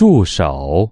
助手。